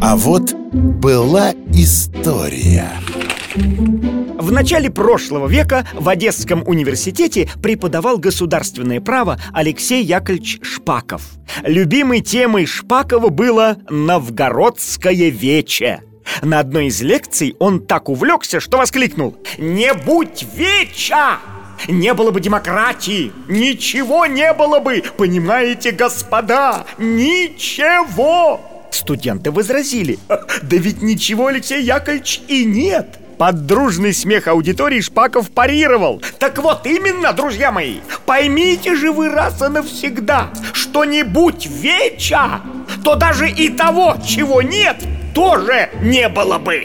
А вот была история. В начале прошлого века в Одесском университете преподавал государственное право Алексей Яковлевич Шпаков. Любимой темой Шпакова было «Новгородское вече» На одной из лекций он так увлекся, что воскликнул «Не будь веча!» Не было бы демократии, ничего не было бы, понимаете, господа, ничего! Студенты возразили. Да ведь ничего, Алексей Яковлевич, и нет! Под дружный смех аудитории Шпаков парировал. Так вот именно, друзья мои Поймите же вы раз и навсегда Что не будь веча То даже и того, чего нет, тоже не было бы